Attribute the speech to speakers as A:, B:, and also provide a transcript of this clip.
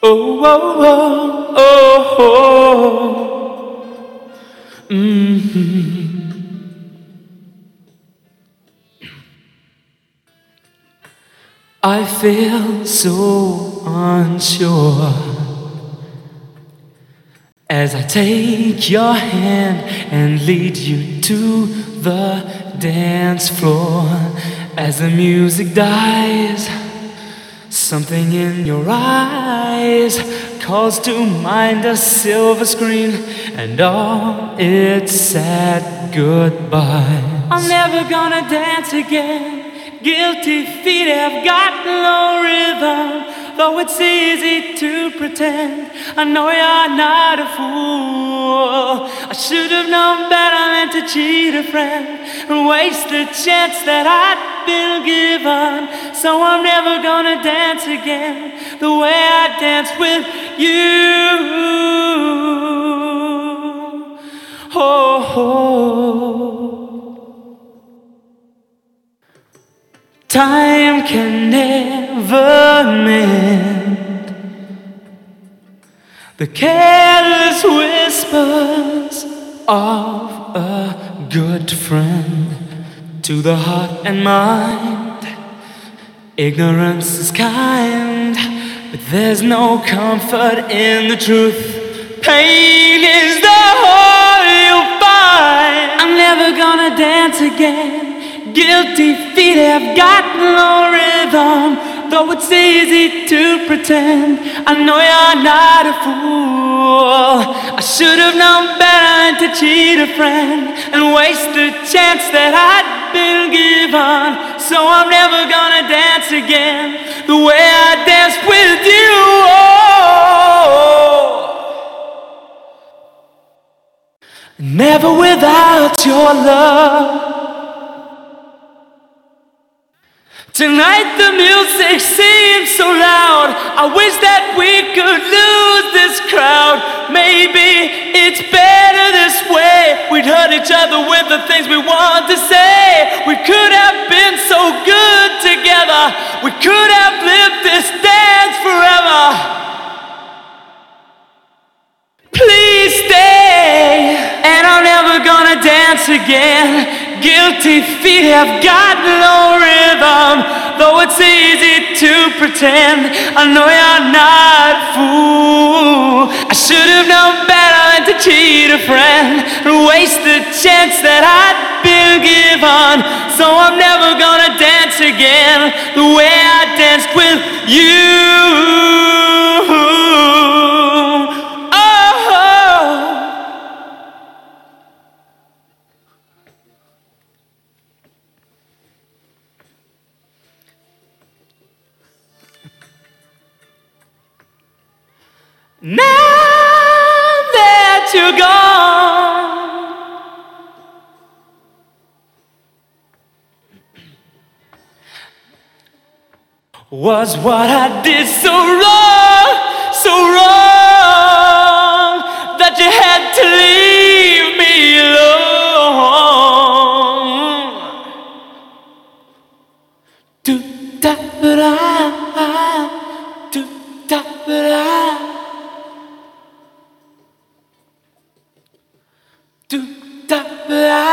A: Oh, oh, oh, oh, oh. Mm-hmm. I feel so unsure as I take your hand and lead you to the dance floor. As the music dies, something in your eyes calls to mind a silver screen and all its sad goodbyes. I'm never gonna dance again. Guilty feet have got no rhythm, though it's easy to pretend. I know you're not a fool. I should have known better than to cheat a friend and waste the chance that I'd been given. So I'm never gonna dance again the way I danced with you. Oh. oh. Time can never mend the careless whispers of a good friend to the heart and mind. Ignorance is kind, but there's no comfort in the truth. Pain is the whole you'll find. I'm never gonna dance again. Guilty feet have got no rhythm, though it's easy to pretend. I know you're not a fool. I should have known better to cheat a friend and waste the chance that I'd been given. So I'm never gonna dance again the way I danced with you. Oh. Never without your love. Tonight the music seems so loud. I wish that we could lose this crowd. Maybe it's better this way. We'd hurt each other with the things we want to say. We could have been so good together. We could have lived this dance forever. Please stay, and I'm never gonna dance again. Guilty feet have got no rhythm, though it's easy to pretend. I know you're not fool. I should have known better than to cheat a friend and waste the chance that I'd been given. So I'm never gonna dance again the way I danced with you. Now that you're gone, was what I did so wrong, so wrong that you had to leave me alone. Do da da da, do da da. Do da blah.